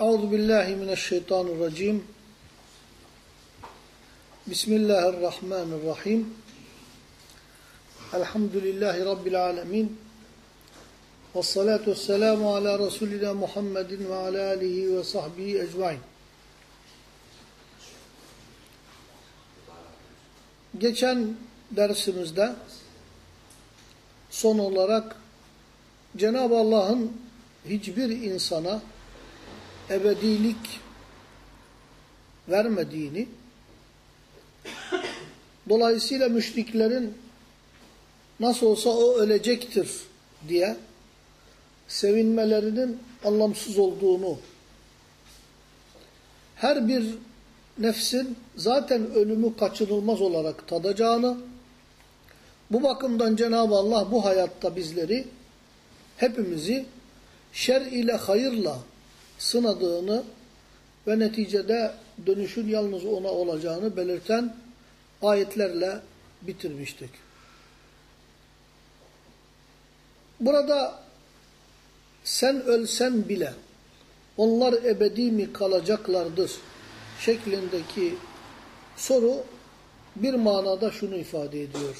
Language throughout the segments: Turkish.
Euzu billahi mineşşeytanirracim. Bismillahirrahmanirrahim. Elhamdülillahi rabbil alamin. Ves salatu vesselamu ala Resulina Muhammedin ve ala alihi ve sahbihi ecmaîn. Geçen dersimizde son olarak Cenab-ı Allah'ın hiçbir insana ebedilik vermediğini, dolayısıyla müşriklerin nasıl olsa o ölecektir diye sevinmelerinin anlamsız olduğunu, her bir nefsin zaten ölümü kaçınılmaz olarak tadacağını, bu bakımdan Cenab-ı Allah bu hayatta bizleri, hepimizi şer ile hayırla sınadığını ve neticede dönüşün yalnız ona olacağını belirten ayetlerle bitirmiştik. Burada sen ölsen bile onlar ebedi mi kalacaklardır şeklindeki soru bir manada şunu ifade ediyor.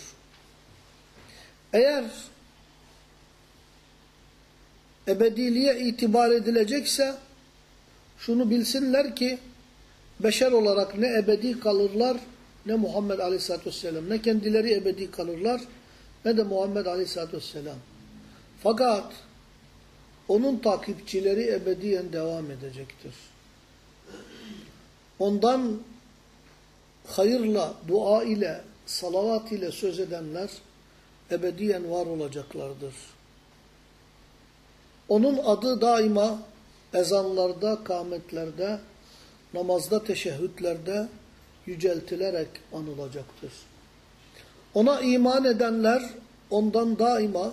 Eğer ebediliğe itibar edilecekse şunu bilsinler ki beşer olarak ne ebedi kalırlar ne Muhammed Aleyhisselatü Vesselam ne kendileri ebedi kalırlar ne de Muhammed Aleyhisselatü Vesselam. Fakat onun takipçileri ebediyen devam edecektir. Ondan hayırla, dua ile, salavat ile söz edenler ebediyen var olacaklardır. Onun adı daima ezanlarda, kâmetlerde, namazda, teşehhütlerde yüceltilerek anılacaktır. Ona iman edenler ondan daima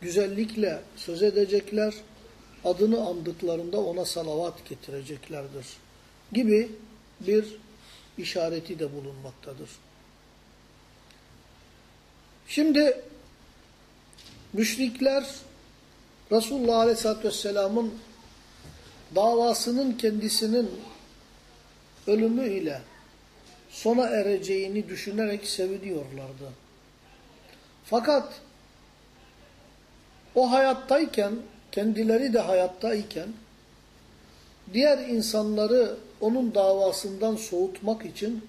güzellikle söz edecekler, adını andıklarında ona salavat getireceklerdir gibi bir işareti de bulunmaktadır. Şimdi müşrikler Resulullah Aleyhisselatü Vesselam'ın davasının kendisinin ölümüyle sona ereceğini düşünerek seviniyorlardı. Fakat o hayattayken, kendileri de hayattayken, diğer insanları onun davasından soğutmak için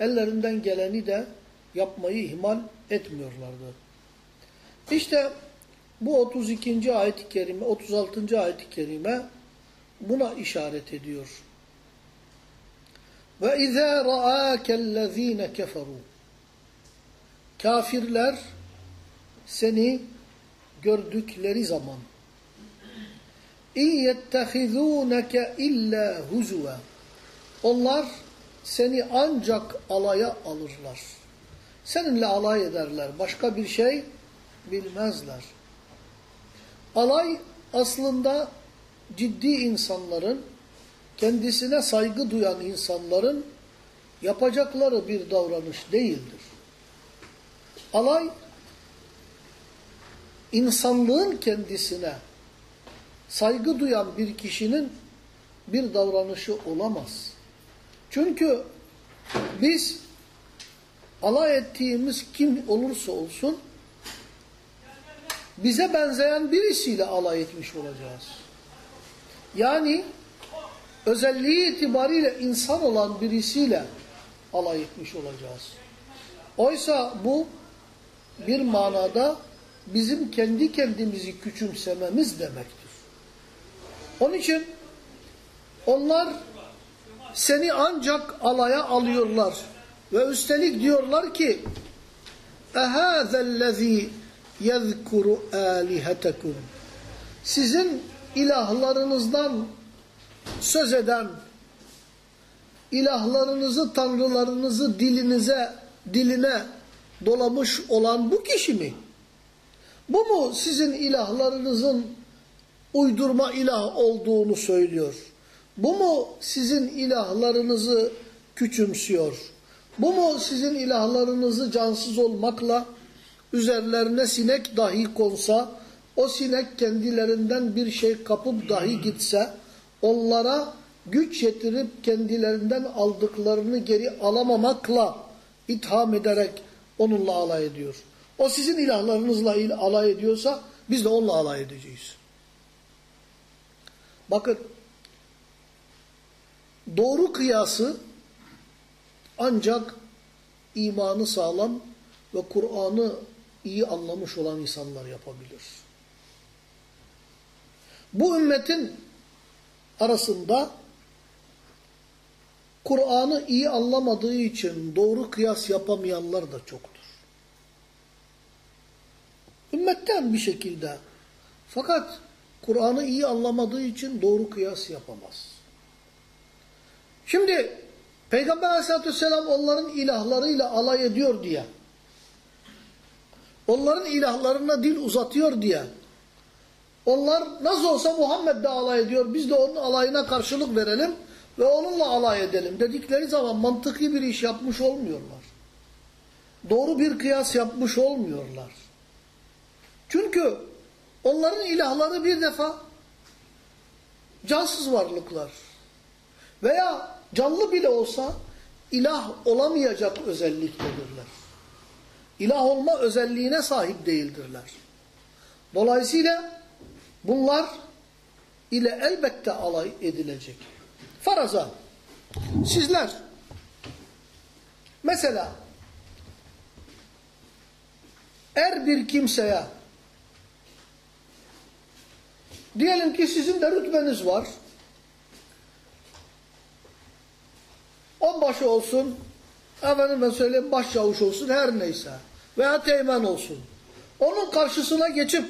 ellerinden geleni de yapmayı ihmal etmiyorlardı. İşte bu 32. ayet-i kerime, 36. ayet-i kerime buna işaret ediyor. Ve izâ ra'âkellezîne keferû Kafirler seni gördükleri zaman İyyettehizûneke illâ huzuve Onlar seni ancak alaya alırlar. Seninle alay ederler. Başka bir şey bilmezler. Alay aslında ciddi insanların, kendisine saygı duyan insanların yapacakları bir davranış değildir. Alay, insanlığın kendisine saygı duyan bir kişinin bir davranışı olamaz. Çünkü biz alay ettiğimiz kim olursa olsun bize benzeyen birisiyle alay etmiş olacağız. Yani özelliği itibariyle insan olan birisiyle alay etmiş olacağız. Oysa bu bir manada bizim kendi kendimizi küçümsememiz demektir. Onun için onlar seni ancak alaya alıyorlar ve üstelik diyorlar ki اَهَذَا الَّذ۪ي يَذْكُرُ آلِهَتَكُمْ Sizin ilahlarınızdan söz eden, ilahlarınızı, tanrılarınızı dilinize, diline dolamış olan bu kişi mi? Bu mu sizin ilahlarınızın uydurma ilah olduğunu söylüyor? Bu mu sizin ilahlarınızı küçümsüyor? Bu mu sizin ilahlarınızı cansız olmakla üzerlerine sinek dahi konsa, o sinek kendilerinden bir şey kapıp dahi gitse, onlara güç yetirip kendilerinden aldıklarını geri alamamakla itham ederek onunla alay ediyor. O sizin ilahlarınızla alay ediyorsa biz de onunla alay edeceğiz. Bakın doğru kıyası ancak imanı sağlam ve Kur'an'ı iyi anlamış olan insanlar yapabilir. Bu ümmetin arasında Kur'an'ı iyi anlamadığı için doğru kıyas yapamayanlar da çoktur. Ümmetten bir şekilde. Fakat Kur'an'ı iyi anlamadığı için doğru kıyas yapamaz. Şimdi Peygamber aleyhissalatü vesselam onların ilahlarıyla alay ediyor diye, onların ilahlarına dil uzatıyor diye, onlar nasıl olsa Muhammed de alay ediyor, biz de onun alayına karşılık verelim ve onunla alay edelim dedikleri zaman mantıklı bir iş yapmış olmuyorlar. Doğru bir kıyas yapmış olmuyorlar. Çünkü onların ilahları bir defa cansız varlıklar. Veya canlı bile olsa ilah olamayacak özelliktedirler. İlah olma özelliğine sahip değildirler. Dolayısıyla bunlar ile elbette alay edilecek. Faraza sizler mesela er bir kimseye diyelim ki sizin de rütbeniz var onbaşı olsun efendim ben söyleyeyim başçavuş olsun her neyse veya teğmen olsun onun karşısına geçip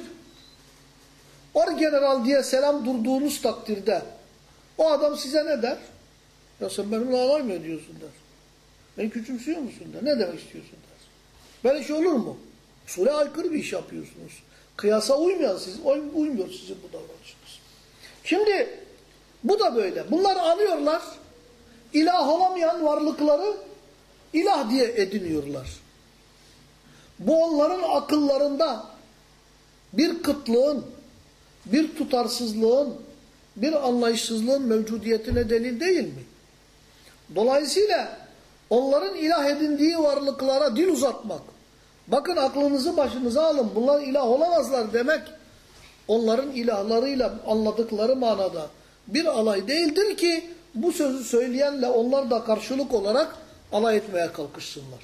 orgeneral diye selam durduğunuz takdirde o adam size ne der? Ya sen benimle alay mı ediyorsun der. Beni küçümsüyor musun der. Ne demek istiyorsun der. Böyle şey olur mu? Usule aykırı bir iş yapıyorsunuz. Kıyasa uymayan siz, uymuyor sizin bu davranışınız. Şimdi bu da böyle. Bunlar alıyorlar, ilah olamayan varlıkları ilah diye ediniyorlar. Bu onların akıllarında bir kıtlığın, bir tutarsızlığın, bir anlayışsızlığın mevcudiyetine delil değil mi? Dolayısıyla onların ilah edindiği varlıklara dil uzatmak, bakın aklınızı başınıza alın bunlar ilah olamazlar demek, onların ilahlarıyla anladıkları manada bir alay değildir ki bu sözü söyleyenle onlar da karşılık olarak alay etmeye kalkışsınlar.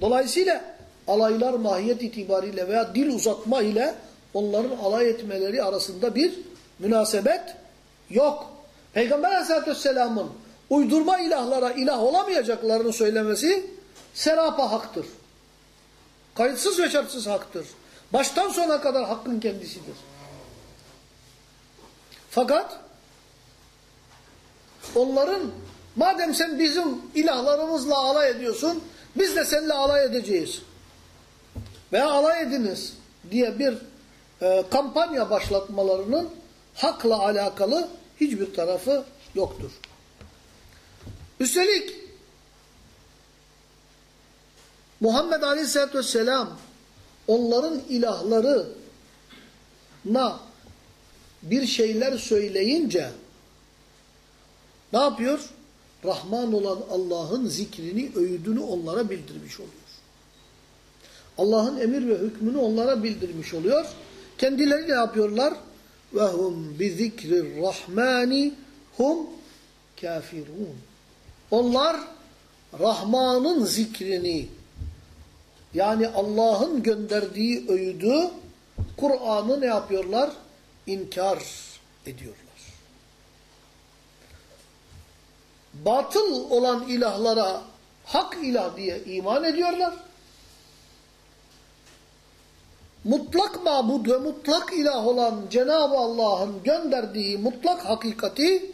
Dolayısıyla alaylar mahiyet itibariyle veya dil uzatma ile onların alay etmeleri arasında bir münasebet yok. Peygamber aleyhissalatü vesselamın uydurma ilahlara ilah olamayacaklarını söylemesi serapa haktır. Kayıtsız ve şartsız haktır. Baştan sona kadar hakkın kendisidir. Fakat onların madem sen bizim ilahlarımızla alay ediyorsun biz de seninle alay edeceğiz. Veya alay ediniz diye bir e, kampanya başlatmalarının hakla alakalı hiçbir tarafı yoktur. Üstelik Muhammed Aleyhisselatü Vesselam onların ilahlarına bir şeyler söyleyince ne yapıyor? Rahman olan Allah'ın zikrini, öğüdünü onlara bildirmiş oluyor. Allah'ın emir ve hükmünü onlara bildirmiş oluyor. Kendileri ne yapıyorlar? Ve hum bi zikrir rahmani hum kafirun. Onlar Rahman'ın zikrini yani Allah'ın gönderdiği öğüdü Kur'an'ı ne yapıyorlar? İnkar ediyorlar. Batıl olan ilahlara hak ilah diye iman ediyorlar mutlak mabud ve mutlak ilah olan Cenab-ı Allah'ın gönderdiği mutlak hakikati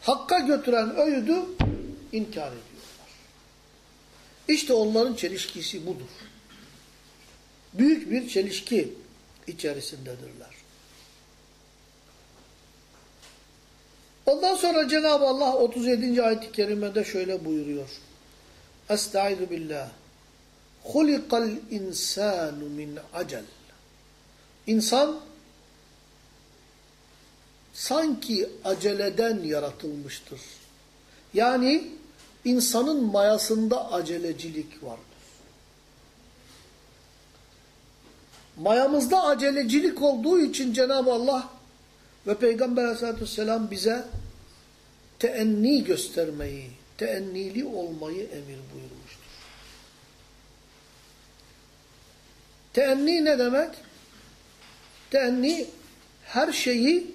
hakka götüren öğüdü inkar ediyorlar. İşte onların çelişkisi budur. Büyük bir çelişki içerisindedirler. Ondan sonra Cenab-ı Allah 37. ayet-i kerimede şöyle buyuruyor. Estaizu billah. Hulikal insanu min acel. İnsan sanki aceleden yaratılmıştır. Yani insanın mayasında acelecilik vardır. Mayamızda acelecilik olduğu için Cenab-ı Allah ve Peygamber aleyhissalatü vesselam bize teenni göstermeyi, teennili olmayı emir buyurmuştur. Teenni ne demek? Teenni her şeyi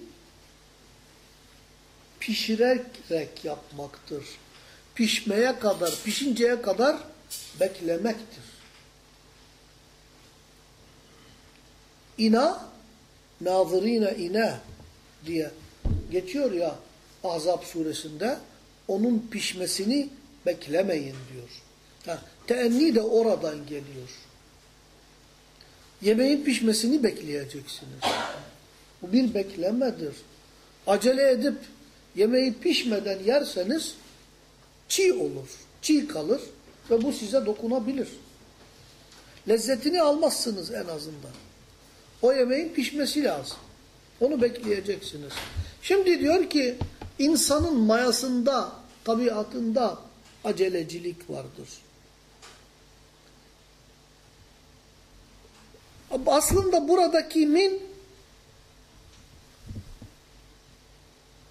pişirerek yapmaktır. Pişmeye kadar, pişinceye kadar beklemektir. İna, nazırine ina diye geçiyor ya Ahzab suresinde onun pişmesini beklemeyin diyor. Teenni de oradan geliyor. Yemeğin pişmesini bekleyeceksiniz. Bu bir beklemedir. Acele edip yemeği pişmeden yerseniz çiğ olur, çiğ kalır ve bu size dokunabilir. Lezzetini almazsınız en azından. O yemeğin pişmesi lazım. Onu bekleyeceksiniz. Şimdi diyor ki insanın mayasında, tabiatında acelecilik vardır. Aslında buradaki min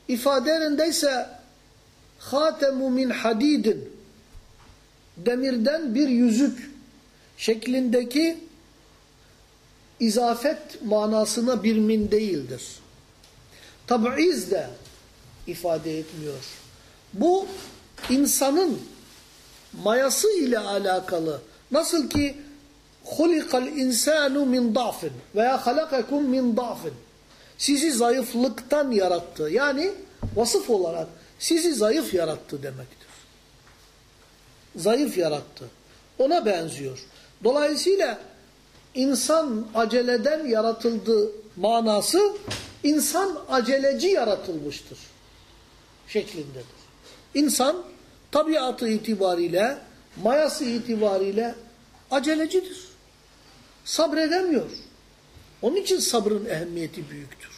ifadelerindeyse hatemu min hadidin demirden bir yüzük şeklindeki izafet manasına bir min değildir. Tab'iz de ifade etmiyor. Bu insanın mayası ile alakalı. Nasıl ki hulikal insanu min da'fin veya halakakum min da'fin. Sizi zayıflıktan yarattı. Yani vasıf olarak sizi zayıf yarattı demektir. Zayıf yarattı. Ona benziyor. Dolayısıyla insan aceleden yaratıldı manası insan aceleci yaratılmıştır şeklindedir. İnsan tabiatı itibariyle, mayası itibariyle acelecidir. Sabredemiyor. Onun için sabrın ehemmiyeti büyüktür.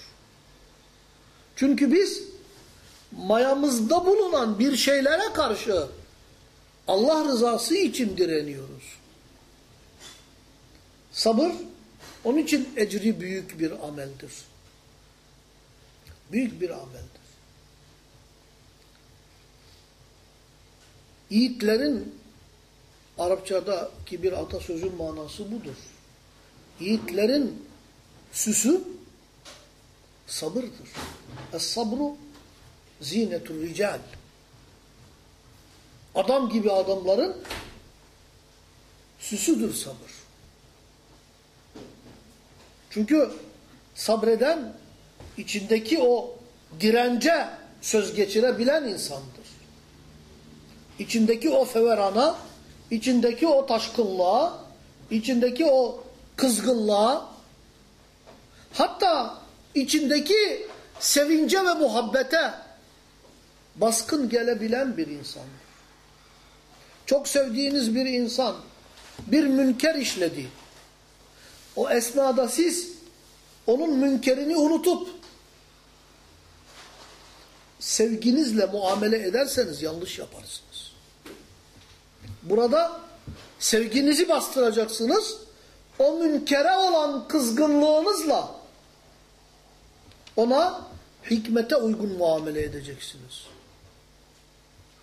Çünkü biz mayamızda bulunan bir şeylere karşı Allah rızası için direniyoruz. Sabır onun için ecri büyük bir ameldir. Büyük bir ameldir. Yiğitlerin Arapçadaki bir atasözün manası budur. Yiğitlerin süsü sabırdır. Es-sabru zinetur rical. Adam gibi adamların süsüdür sabır. Çünkü sabreden içindeki o dirence söz geçirebilen insandır. İçindeki o feverana, içindeki o taşkınlığa, içindeki o kızgınlığa, hatta içindeki sevince ve muhabbete baskın gelebilen bir insandır. Çok sevdiğiniz bir insan bir münker işledi. O esnada siz onun münkerini unutup sevginizle muamele ederseniz yanlış yaparsınız. Burada sevginizi bastıracaksınız. O münkere olan kızgınlığınızla ona hikmete uygun muamele edeceksiniz.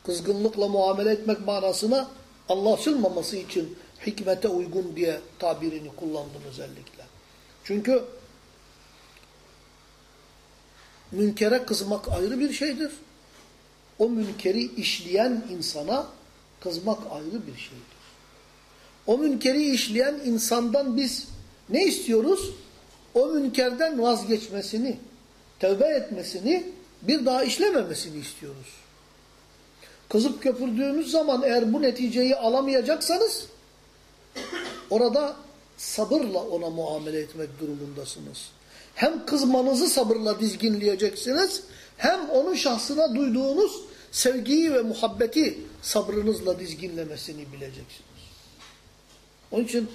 Kızgınlıkla muamele etmek manasına anlaşılmaması için hikmete uygun diye tabirini kullandım özellikle. Çünkü münkere kızmak ayrı bir şeydir. O münkeri işleyen insana kızmak ayrı bir şeydir. O münkeri işleyen insandan biz ne istiyoruz? O münkerden vazgeçmesini, tövbe etmesini, bir daha işlememesini istiyoruz. Kızıp köpürdüğünüz zaman eğer bu neticeyi alamayacaksanız orada sabırla ona muamele etmek durumundasınız. Hem kızmanızı sabırla dizginleyeceksiniz hem onun şahsına duyduğunuz sevgiyi ve muhabbeti sabrınızla dizginlemesini bileceksiniz. Onun için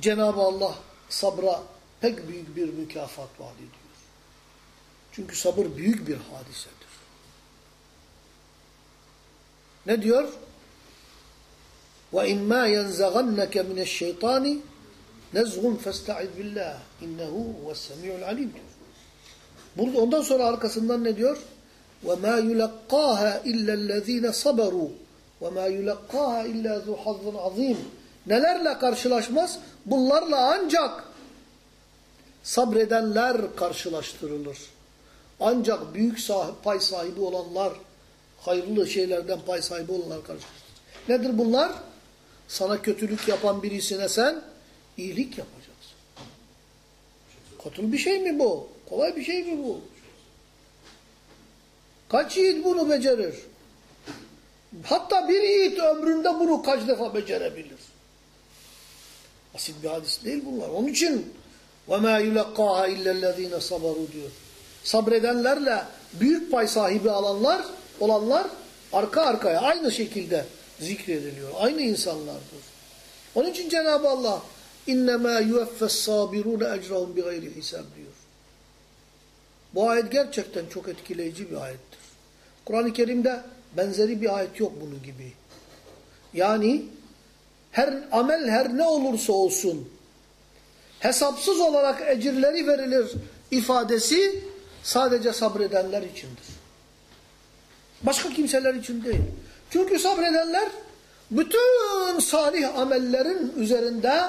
Cenab-ı Allah sabra pek büyük bir mükafat vaat ediyor. Çünkü sabır büyük bir hadisedir. Ne diyor? وَاِمَّا يَنْزَغَنَّكَ مِنَ الشَّيْطَانِ نَزْغٌ فَاسْتَعِذْ بِاللّٰهِ اِنَّهُ هُوَ السَّمِيعُ الْعَلِيمُ diyor. Burada ondan sonra arkasından ne diyor? وَمَا يُلَقَّاهَا اِلَّا الَّذ۪ينَ صَبَرُوا وَمَا يُلَقَّاهَا اِلَّا ذُو حَظٍ عَظ۪يمٍ Nelerle karşılaşmaz? Bunlarla ancak sabredenler karşılaştırılır. Ancak büyük sahip, pay sahibi olanlar, hayırlı şeylerden pay sahibi olanlar karşılaştırılır. Nedir bunlar? Sana kötülük yapan birisine sen iyilik yapacaksın. Katıl bir şey mi bu? Kolay bir şey mi bu? Kaç yiğit bunu becerir? Hatta bir yiğit ömründe bunu kaç defa becerebilir? Basit bir hadis değil bunlar. Onun için وَمَا يُلَقَّاهَا اِلَّا الَّذ۪ينَ صَبَرُوا diyor. Sabredenlerle büyük pay sahibi alanlar, olanlar arka arkaya aynı şekilde zikrediliyor. Aynı insanlardır. Onun için Cenab-ı Allah اِنَّمَا يُوَفَّ الصَّابِرُونَ اَجْرَهُمْ بِغَيْرِ hisab diyor. Bu ayet gerçekten çok etkileyici bir ayettir. Kur'an-ı Kerim'de benzeri bir ayet yok bunun gibi. Yani her amel her ne olursa olsun hesapsız olarak ecirleri verilir ifadesi sadece sabredenler içindir. Başka kimseler için değil. Çünkü sabredenler bütün salih amellerin üzerinde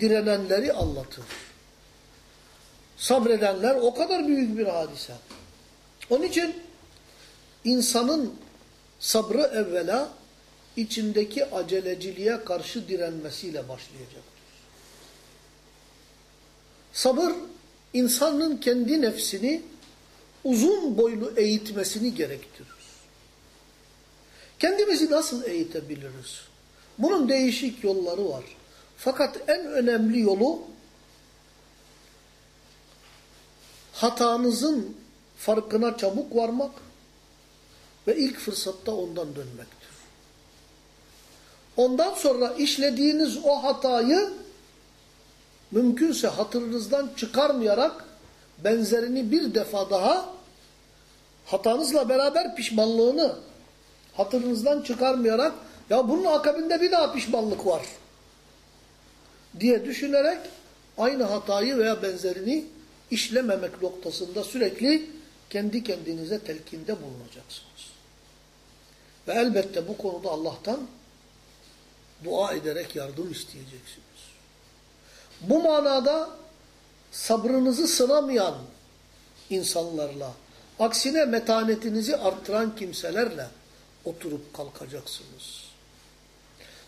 direnenleri anlatır. Sabredenler o kadar büyük bir hadise. Onun için insanın sabrı evvela içindeki aceleciliğe karşı direnmesiyle başlayacaktır. Sabır insanın kendi nefsini uzun boylu eğitmesini gerektirir. Kendimizi nasıl eğitebiliriz? Bunun değişik yolları var. Fakat en önemli yolu hatanızın farkına çabuk varmak ve ilk fırsatta ondan dönmektir. Ondan sonra işlediğiniz o hatayı mümkünse hatırınızdan çıkarmayarak benzerini bir defa daha hatanızla beraber pişmanlığını hatırınızdan çıkarmayarak ya bunun akabinde bir daha pişmanlık var diye düşünerek aynı hatayı veya benzerini işlememek noktasında sürekli kendi kendinize telkinde bulunacaksınız. Ve elbette bu konuda Allah'tan dua ederek yardım isteyeceksiniz. Bu manada sabrınızı sınamayan insanlarla, aksine metanetinizi arttıran kimselerle oturup kalkacaksınız.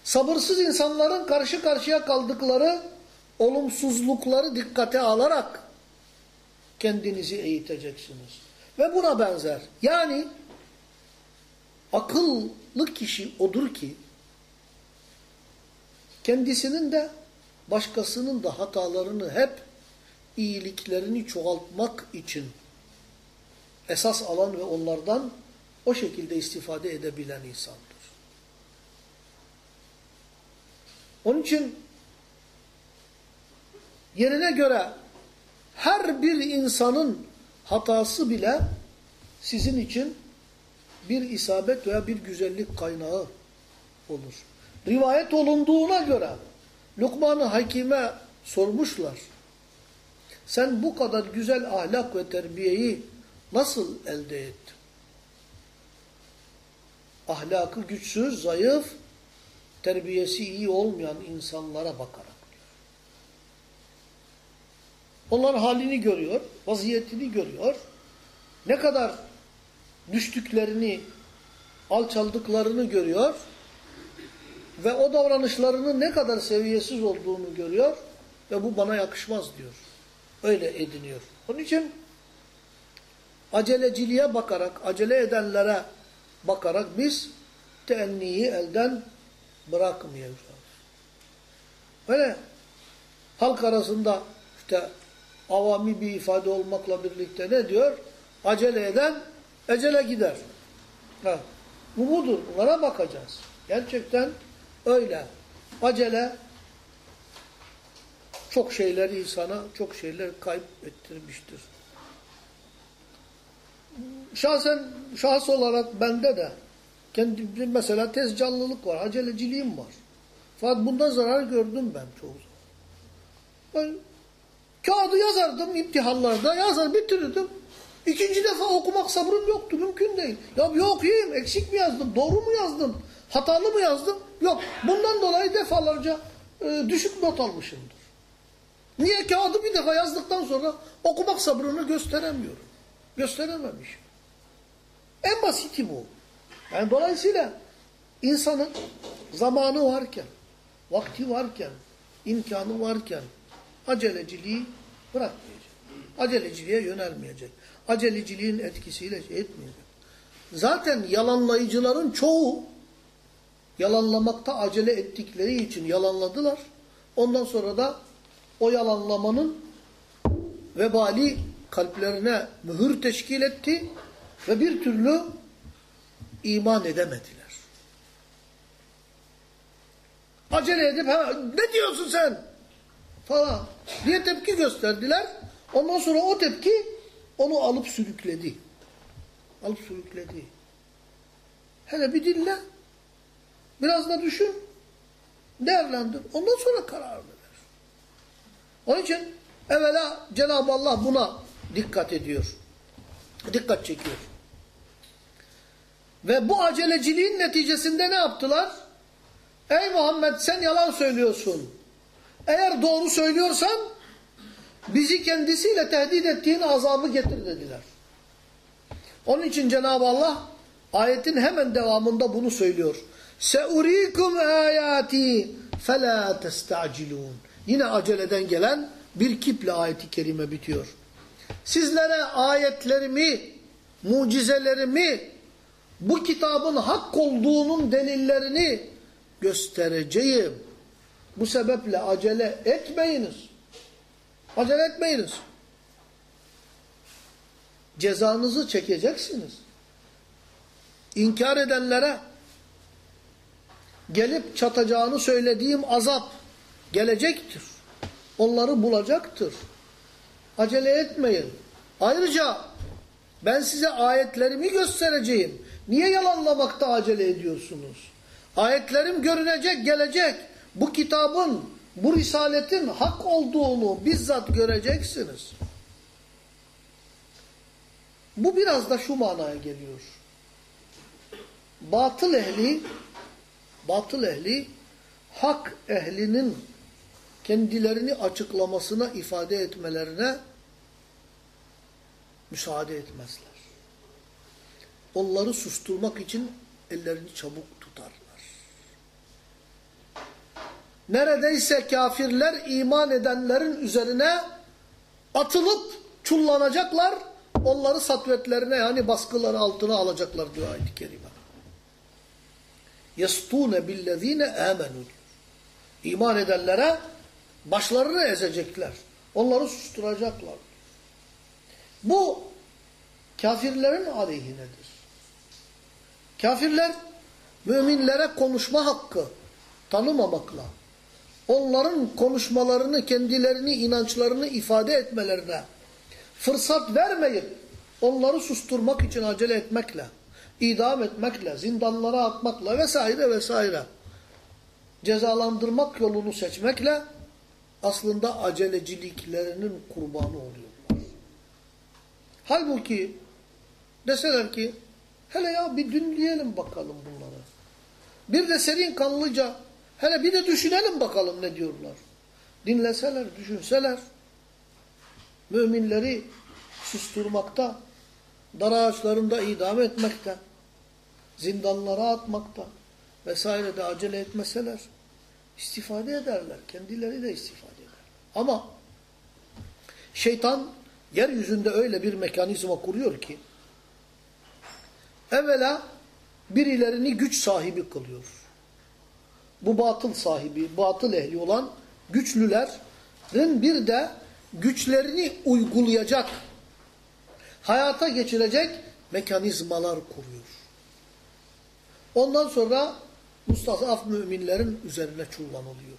Sabırsız insanların karşı karşıya kaldıkları olumsuzlukları dikkate alarak kendinizi eğiteceksiniz. Ve buna benzer. Yani akıllı kişi odur ki kendisinin de başkasının da hatalarını hep iyiliklerini çoğaltmak için esas alan ve onlardan o şekilde istifade edebilen insandır. Onun için yerine göre her bir insanın hatası bile sizin için bir isabet veya bir güzellik kaynağı olur. Rivayet olunduğuna göre Lukman-ı Hakim'e sormuşlar. Sen bu kadar güzel ahlak ve terbiyeyi nasıl elde ettin? Ahlakı güçsüz, zayıf, terbiyesi iyi olmayan insanlara bakarak. Onlar halini görüyor, vaziyetini görüyor. Ne kadar düştüklerini, alçaldıklarını görüyor ve o davranışlarının ne kadar seviyesiz olduğunu görüyor ve bu bana yakışmaz diyor. Öyle ediniyor. Onun için aceleciliğe bakarak, acele edenlere bakarak biz teenniyi elden bırakmayacağız. Öyle halk arasında işte avami bir ifade olmakla birlikte ne diyor? Acele eden ecele gider. Ha. Bu budur. Bunlara bakacağız. Gerçekten öyle. Acele çok şeyler insana çok şeyler kaybettirmiştir. şahsen şahıs olarak bende de kendi mesela tez canlılık var, aceleciliğim var. Fakat bundan zarar gördüm ben çoğu zaman. Ben kağıdı yazardım imtihanlarda, yazar bitirirdim. İkinci defa okumak sabrım yoktu, mümkün değil. Ya bir okuyayım, eksik mi yazdım, doğru mu yazdım, hatalı mı yazdım? Yok. Bundan dolayı defalarca e, düşük not almışımdır. Niye kağıdı bir defa yazdıktan sonra okumak sabrını gösteremiyorum. Gösterememişim. En basiti bu. Yani dolayısıyla insanın zamanı varken, vakti varken, imkanı varken aceleciliği bırakmayacak. Aceleciliğe yönelmeyecek. Aceleciliğin etkisiyle etmeyecek. Zaten yalanlayıcıların çoğu yalanlamakta acele ettikleri için yalanladılar. Ondan sonra da o yalanlamanın vebali kalplerine mühür teşkil etti ve bir türlü iman edemediler. Acele edip ha, ne diyorsun sen falan diye tepki gösterdiler. Ondan sonra o tepki onu alıp sürükledi. Alıp sürükledi. Hele bir dinle. Biraz da düşün. Değerlendir. Ondan sonra karar ver. Onun için evvela Cenab-ı Allah buna dikkat ediyor. Dikkat çekiyor. Ve bu aceleciliğin neticesinde ne yaptılar? Ey Muhammed sen yalan söylüyorsun. Eğer doğru söylüyorsan bizi kendisiyle tehdit ettiğin azabı getir dediler. Onun için Cenab-ı Allah ayetin hemen devamında bunu söylüyor. Seurikum ayati fela testacilun. Yine aceleden gelen bir kiple ayeti kerime bitiyor. Sizlere ayetlerimi, mucizelerimi, bu kitabın hak olduğunun delillerini göstereceğim. Bu sebeple acele etmeyiniz. Acele etmeyiniz. Cezanızı çekeceksiniz. İnkar edenlere gelip çatacağını söylediğim azap gelecektir. Onları bulacaktır. Acele etmeyin. Ayrıca ben size ayetlerimi göstereceğim. Niye yalanlamakta acele ediyorsunuz? Ayetlerim görünecek, gelecek. Bu kitabın, bu risaletin hak olduğunu bizzat göreceksiniz. Bu biraz da şu manaya geliyor. Batıl ehli, batıl ehli, hak ehlinin kendilerini açıklamasına, ifade etmelerine müsaade etmezler. Onları susturmak için ellerini çabuk tutarlar. Neredeyse kafirler iman edenlerin üzerine atılıp çullanacaklar, onları satvetlerine yani baskıları altına alacaklar diyor ayet-i kerime yastune billezine amenu. İman edenlere başlarını ezecekler. Onları susturacaklar. Bu kafirlerin aleyhinedir. Kafirler müminlere konuşma hakkı tanımamakla, onların konuşmalarını, kendilerini, inançlarını ifade etmelerine fırsat vermeyip onları susturmak için acele etmekle idam etmekle, zindanlara atmakla vesaire vesaire cezalandırmak yolunu seçmekle aslında aceleciliklerinin kurbanı oluyorlar. Halbuki deseler ki hele ya bir dinleyelim bakalım bunları. Bir de serin kanlıca hele bir de düşünelim bakalım ne diyorlar. Dinleseler, düşünseler müminleri susturmakta, dar ağaçlarında idam etmekte, zindanlara atmakta vesaire de acele etmeseler istifade ederler. Kendileri de istifade ama şeytan yeryüzünde öyle bir mekanizma kuruyor ki evvela birilerini güç sahibi kılıyor. Bu batıl sahibi, batıl ehli olan güçlülerin bir de güçlerini uygulayacak, hayata geçirecek mekanizmalar kuruyor. Ondan sonra mustazaf müminlerin üzerine çullanılıyor.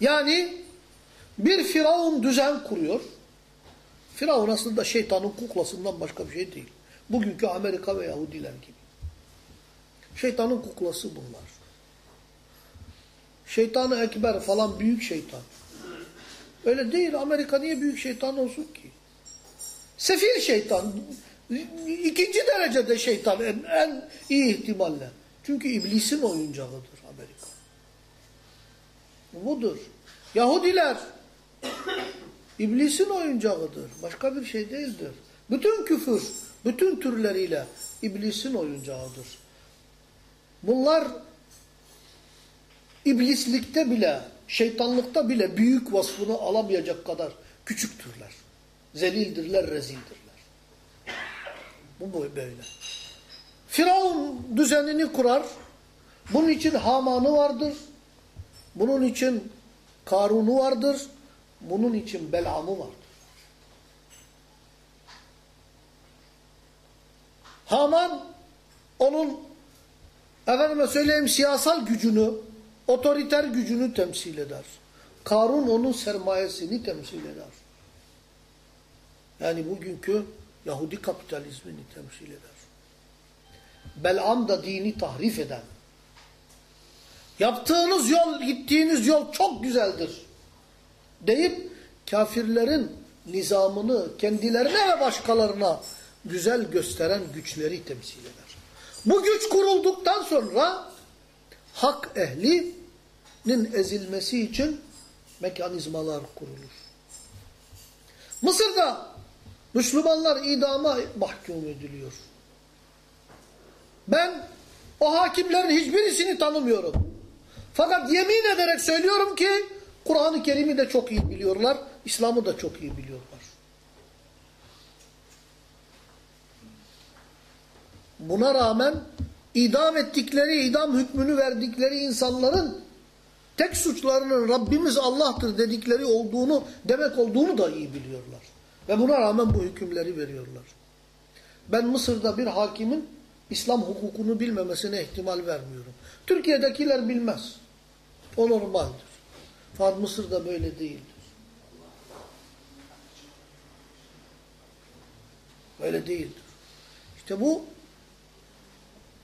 Yani bir firavun düzen kuruyor. Firavun aslında şeytanın kuklasından başka bir şey değil. Bugünkü Amerika ve Yahudiler gibi. Şeytanın kuklası bunlar. Şeytanı ekber falan büyük şeytan. Öyle değil. Amerika niye büyük şeytan olsun ki? Sefil şeytan. İkinci derecede şeytan en, en iyi ihtimalle. Çünkü iblisin oyuncağıdır Amerika. Budur. Yahudiler iblisin oyuncağıdır. Başka bir şey değildir. Bütün küfür, bütün türleriyle iblisin oyuncağıdır. Bunlar iblislikte bile, şeytanlıkta bile büyük vasfını alamayacak kadar küçüktürler. Zelildirler, rezildirler. Bu böyle. Firavun düzenini kurar. Bunun için Haman'ı vardır. Bunun için Karun'u vardır. Bunun için Belam'ı vardır. Haman onun efendime söyleyeyim siyasal gücünü, otoriter gücünü temsil eder. Karun onun sermayesini temsil eder. Yani bugünkü Yahudi kapitalizmini temsil eder. Belam da dini tahrif eden. Yaptığınız yol, gittiğiniz yol çok güzeldir. Deyip kafirlerin nizamını kendilerine ve başkalarına güzel gösteren güçleri temsil eder. Bu güç kurulduktan sonra hak ehlinin ezilmesi için mekanizmalar kurulur. Mısır'da Müslümanlar idama mahkum ediliyor. Ben o hakimlerin hiçbirisini tanımıyorum. Fakat yemin ederek söylüyorum ki Kur'an-ı Kerim'i de çok iyi biliyorlar, İslam'ı da çok iyi biliyorlar. Buna rağmen idam ettikleri, idam hükmünü verdikleri insanların tek suçlarının Rabbimiz Allah'tır dedikleri olduğunu, demek olduğunu da iyi biliyorlar. Ve buna rağmen bu hükümleri veriyorlar. Ben Mısır'da bir hakimin İslam hukukunu bilmemesine ihtimal vermiyorum. Türkiye'dekiler bilmez. O normaldir. Fakat Mısır'da böyle değildir. Öyle değildir. İşte bu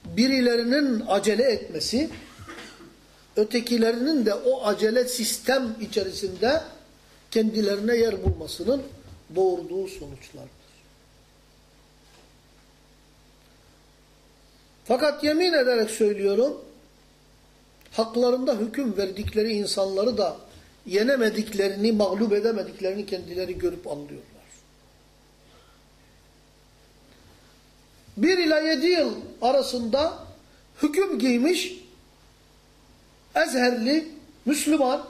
birilerinin acele etmesi, ötekilerinin de o acele sistem içerisinde kendilerine yer bulmasının doğurduğu sonuçlardır. Fakat yemin ederek söylüyorum, haklarında hüküm verdikleri insanları da yenemediklerini, mağlup edemediklerini kendileri görüp anlıyorlar. Bir ile yedi yıl arasında hüküm giymiş Ezherli Müslüman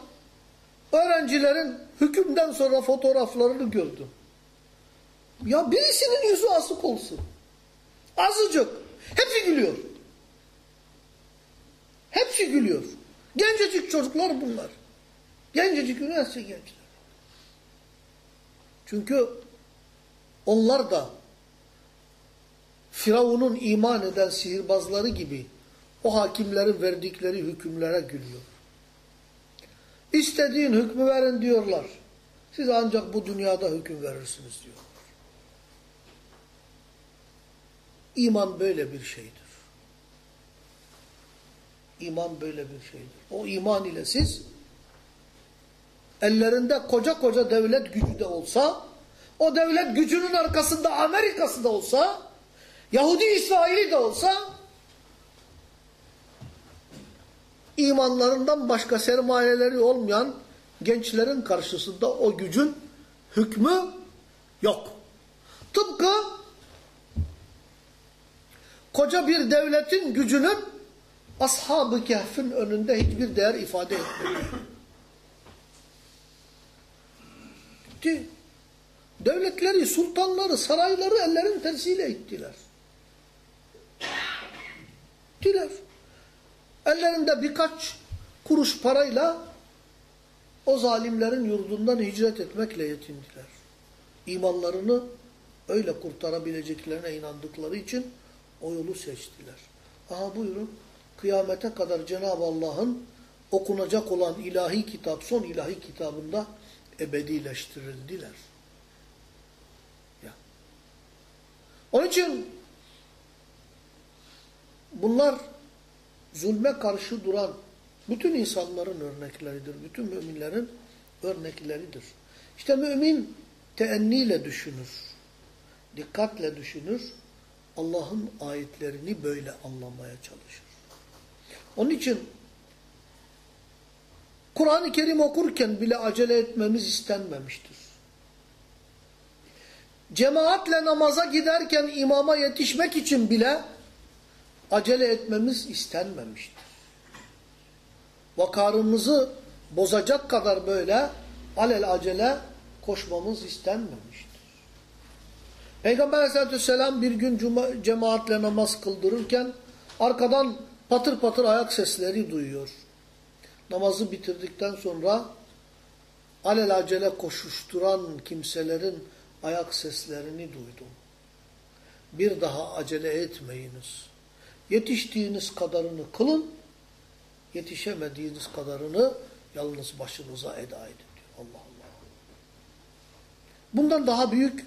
öğrencilerin hükümden sonra fotoğraflarını gördüm. Ya birisinin yüzü asık olsun. Azıcık. Hepsi gülüyor. Hepsi gülüyor. Gencecik çocuklar bunlar. Gencecik üniversite gençler. Çünkü onlar da Firavun'un iman eden sihirbazları gibi o hakimlerin verdikleri hükümlere gülüyor. İstediğin hükmü verin diyorlar. Siz ancak bu dünyada hüküm verirsiniz diyorlar. İman böyle bir şeydir. İman böyle bir şeydir. O iman ile siz ellerinde koca koca devlet gücü de olsa, o devlet gücünün arkasında Amerika'sı da olsa, Yahudi İsrail'i de olsa, imanlarından başka sermayeleri olmayan gençlerin karşısında o gücün hükmü yok. Tıpkı koca bir devletin gücünün Ashab-ı Kehf'in önünde hiçbir değer ifade etmedi. Gitti. Devletleri, sultanları, sarayları ellerin tersiyle ittiler. İttiler. Ellerinde birkaç kuruş parayla o zalimlerin yurdundan hicret etmekle yetindiler. İmanlarını öyle kurtarabileceklerine inandıkları için o yolu seçtiler. Aha buyurun kıyamete kadar Cenab-ı Allah'ın okunacak olan ilahi kitap, son ilahi kitabında ebedileştirildiler. Onun için bunlar zulme karşı duran bütün insanların örnekleridir. Bütün müminlerin örnekleridir. İşte mümin teenniyle düşünür. Dikkatle düşünür. Allah'ın ayetlerini böyle anlamaya çalışır. Onun için Kur'an-ı Kerim okurken bile acele etmemiz istenmemiştir. Cemaatle namaza giderken imama yetişmek için bile acele etmemiz istenmemiştir. Vakarımızı bozacak kadar böyle alel acele koşmamız istenmemiştir. Peygamber aleyhissalatü vesselam bir gün cuma, cemaatle namaz kıldırırken arkadan patır patır ayak sesleri duyuyor. Namazı bitirdikten sonra alel acele koşuşturan kimselerin ayak seslerini duydum. Bir daha acele etmeyiniz. Yetiştiğiniz kadarını kılın, yetişemediğiniz kadarını yalnız başınıza eda edin diyor. Allah Allah. Bundan daha büyük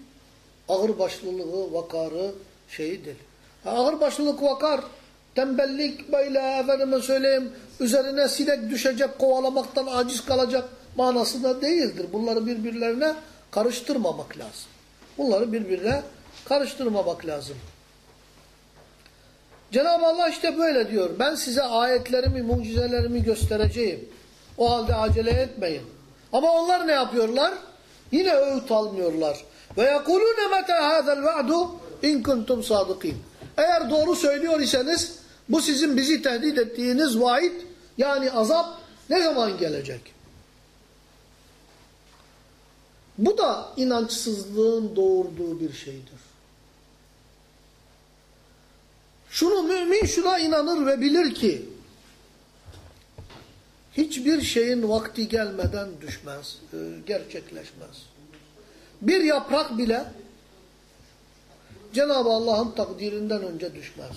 ağırbaşlılığı, vakarı şeyi değil. Ağırbaşlılık, vakar, tembellik böyle efendime söyleyeyim üzerine sinek düşecek, kovalamaktan aciz kalacak manasında değildir. Bunları birbirlerine karıştırmamak lazım. Bunları birbirine karıştırmamak lazım. Cenab-ı Allah işte böyle diyor. Ben size ayetlerimi, mucizelerimi göstereceğim. O halde acele etmeyin. Ama onlar ne yapıyorlar? Yine öğüt almıyorlar. Ve yekulune meta hadal va'du in kuntum sadıkin. Eğer doğru söylüyor iseniz bu sizin bizi tehdit ettiğiniz vaid yani azap ne zaman gelecek? Bu da inançsızlığın doğurduğu bir şeydir. Şunu mümin şuna inanır ve bilir ki hiçbir şeyin vakti gelmeden düşmez, e, gerçekleşmez. Bir yaprak bile Cenab-ı Allah'ın takdirinden önce düşmez.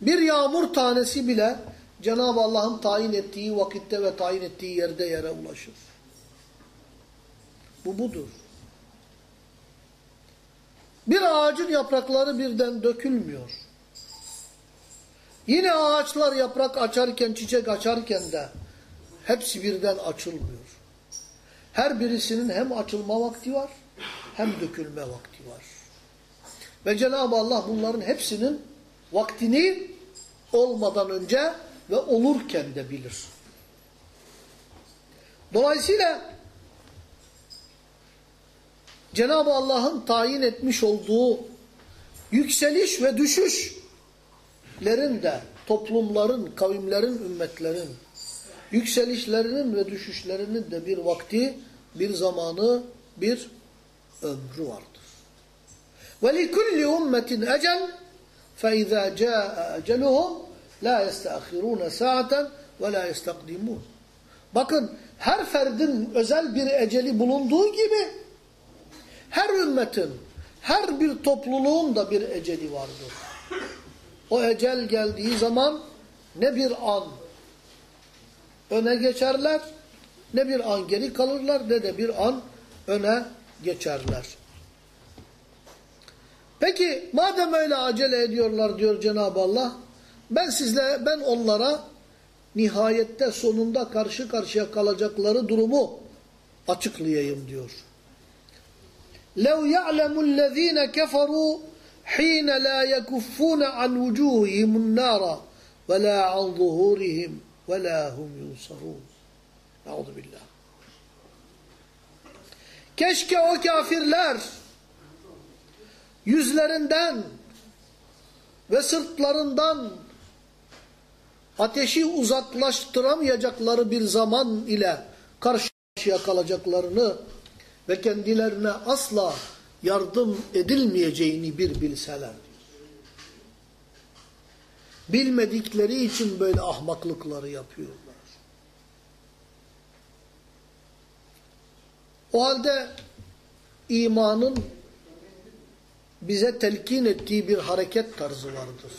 Bir yağmur tanesi bile Cenab-ı Allah'ın tayin ettiği vakitte ve tayin ettiği yerde yere ulaşır. Bu budur. Bir ağacın yaprakları birden dökülmüyor. Yine ağaçlar yaprak açarken, çiçek açarken de hepsi birden açılmıyor. Her birisinin hem açılma vakti var, hem dökülme vakti var. Ve Cenab-ı Allah bunların hepsinin vaktini olmadan önce ve olurken de bilir. Dolayısıyla Cenab-ı Allah'ın tayin etmiş olduğu yükseliş ve düşüşlerin de toplumların, kavimlerin, ümmetlerin yükselişlerinin ve düşüşlerinin de bir vakti, bir zamanı, bir ömrü vardır. وَلِكُلِّ اُمَّةٍ اَجَلٍ فَاِذَا جَاءَ اَجَلُهُمْ لَا يَسْتَأْخِرُونَ سَاعَةً وَلَا يَسْتَقْدِمُونَ Bakın her ferdin özel bir eceli bulunduğu gibi her ümmetin, her bir topluluğun da bir eceli vardır. O ecel geldiği zaman ne bir an öne geçerler, ne bir an geri kalırlar, ne de bir an öne geçerler. Peki madem öyle acele ediyorlar diyor Cenab-ı Allah, ben sizle ben onlara nihayette sonunda karşı karşıya kalacakları durumu açıklayayım diyor. لَوْ يَعْلَمُ الَّذ۪ينَ كَفَرُوا حِينَ لَا يَكُفُّونَ عَنْ وُجُوهِهِمُ النَّارَ وَلَا عَنْ ظُهُورِهِمْ وَلَا هُمْ يُنْصَرُونَ Euzu billah. Keşke o kafirler yüzlerinden ve sırtlarından ateşi uzaklaştıramayacakları bir zaman ile karşıya kalacaklarını ve kendilerine asla yardım edilmeyeceğini bir bilseler. Bilmedikleri için böyle ahmaklıkları yapıyorlar. O halde imanın bize telkin ettiği bir hareket tarzı vardır.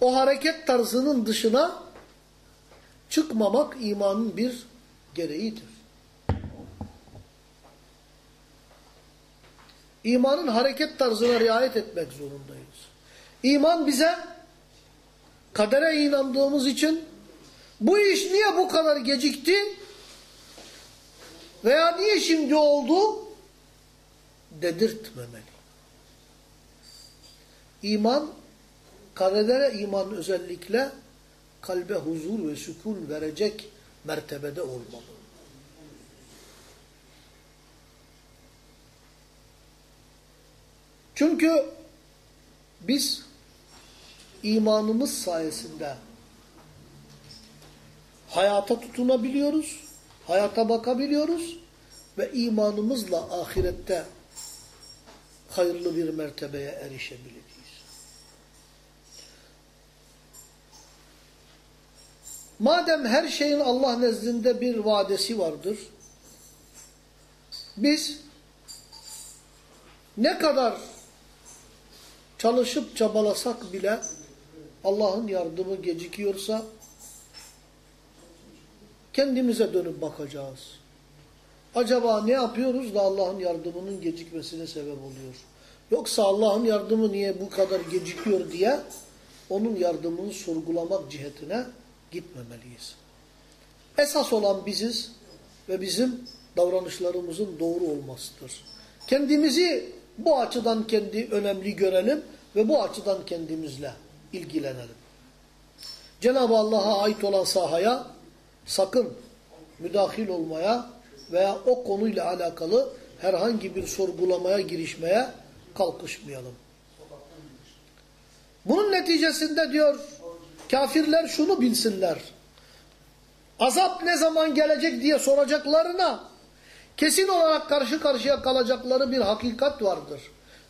O hareket tarzının dışına çıkmamak imanın bir gereğidir. İmanın hareket tarzına riayet etmek zorundayız. İman bize kadere inandığımız için bu iş niye bu kadar gecikti veya niye şimdi oldu dedirtmemeli. İman, kadere iman özellikle kalbe huzur ve sükun verecek mertebede olmalı. Çünkü biz imanımız sayesinde hayata tutunabiliyoruz, hayata bakabiliyoruz ve imanımızla ahirette hayırlı bir mertebeye erişebiliriz. Madem her şeyin Allah nezdinde bir vadesi vardır, biz ne kadar çalışıp çabalasak bile Allah'ın yardımı gecikiyorsa kendimize dönüp bakacağız. Acaba ne yapıyoruz da Allah'ın yardımının gecikmesine sebep oluyor? Yoksa Allah'ın yardımı niye bu kadar gecikiyor diye onun yardımını sorgulamak cihetine gitmemeliyiz. Esas olan biziz ve bizim davranışlarımızın doğru olmasıdır. Kendimizi bu açıdan kendi önemli görelim ve bu açıdan kendimizle ilgilenelim. Cenab-ı Allah'a ait olan sahaya sakın müdahil olmaya veya o konuyla alakalı herhangi bir sorgulamaya girişmeye kalkışmayalım. Bunun neticesinde diyor kafirler şunu bilsinler. Azap ne zaman gelecek diye soracaklarına kesin olarak karşı karşıya kalacakları bir hakikat vardır.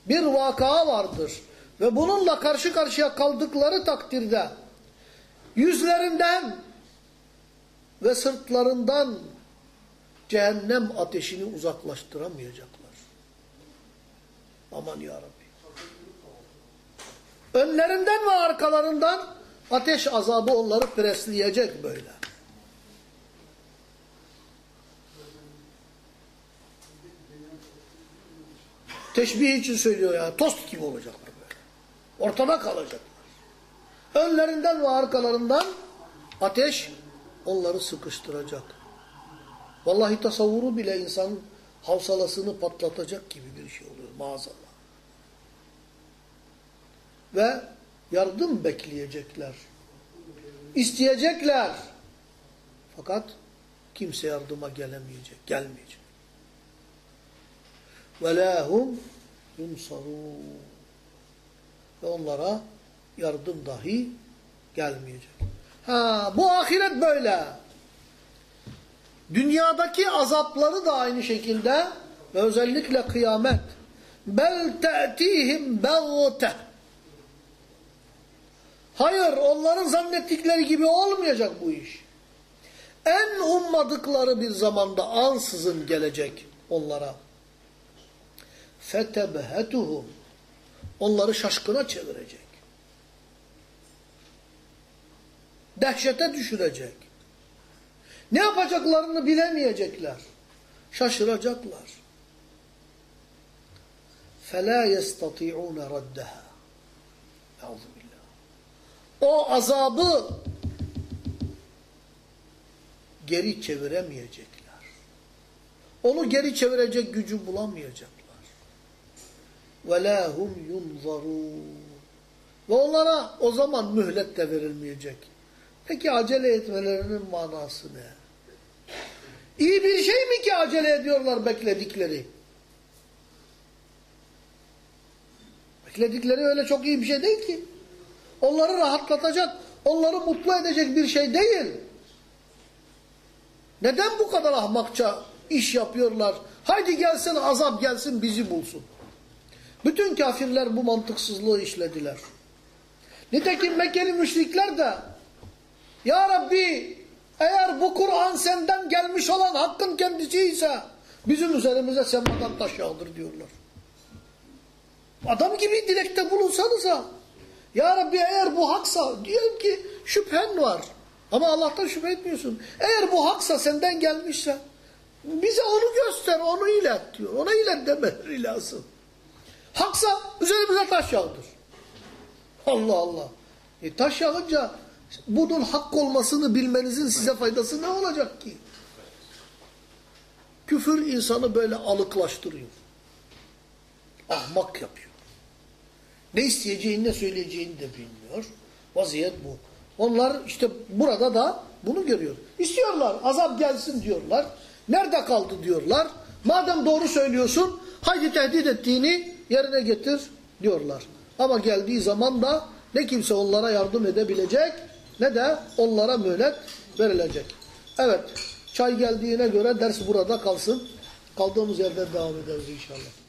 Bir vaka vardır. Ve bununla karşı karşıya kaldıkları takdirde yüzlerinden ve sırtlarından cehennem ateşini uzaklaştıramayacaklar. Aman ya Rabbi. Önlerinden ve arkalarından ateş azabı onları presleyecek böyle. Teşbih için söylüyor ya. Tost gibi olacaklar böyle. Ortada kalacaklar. Önlerinden ve arkalarından ateş onları sıkıştıracak. Vallahi tasavvuru bile insan havsalasını patlatacak gibi bir şey oluyor maazallah. Ve yardım bekleyecekler. İsteyecekler. Fakat kimse yardıma gelemeyecek, gelmeyecek ve la hum. Ve onlara yardım dahi gelmeyecek. Ha bu ahiret böyle. Dünyadaki azapları da aynı şekilde ve özellikle kıyamet. Bel te'tihim belte. Hayır onların zannettikleri gibi olmayacak bu iş. En ummadıkları bir zamanda ansızın gelecek onlara. Fetebhetuhum. Onları şaşkına çevirecek. Dehşete düşürecek. Ne yapacaklarını bilemeyecekler. Şaşıracaklar. فَلَا يَسْتَطِعُونَ رَدَّهَا Euzubillah. O azabı geri çeviremeyecekler. Onu geri çevirecek gücü ve la hum. Ve onlara o zaman mühlet de verilmeyecek. Peki acele etmelerinin manası ne? İyi bir şey mi ki acele ediyorlar bekledikleri? Bekledikleri öyle çok iyi bir şey değil ki. Onları rahatlatacak, onları mutlu edecek bir şey değil. Neden bu kadar ahmakça iş yapıyorlar? Haydi gelsin azap gelsin bizi bulsun. Bütün kafirler bu mantıksızlığı işlediler. Nitekim Mekkeli müşrikler de Ya Rabbi eğer bu Kur'an senden gelmiş olan hakkın kendisi ise bizim üzerimize semadan taş yağdır diyorlar. Adam gibi dilekte bulunsanıza Ya Rabbi eğer bu haksa diyelim ki şüphen var. Ama Allah'tan şüphe etmiyorsun. Eğer bu haksa senden gelmişse bize onu göster, onu ilet diyor. Ona ilet demeleri lazım. Haksa üzerimize taş yağdır. Allah Allah. E taş yağınca bunun hak olmasını bilmenizin size faydası ne olacak ki? Küfür insanı böyle alıklaştırıyor. Ahmak yapıyor. Ne isteyeceğini ne söyleyeceğini de bilmiyor. Vaziyet bu. Onlar işte burada da bunu görüyor. İstiyorlar azap gelsin diyorlar. Nerede kaldı diyorlar. Madem doğru söylüyorsun haydi tehdit ettiğini yerine getir diyorlar. Ama geldiği zaman da ne kimse onlara yardım edebilecek ne de onlara mühlet verilecek. Evet çay geldiğine göre ders burada kalsın. Kaldığımız yerden devam ederiz inşallah.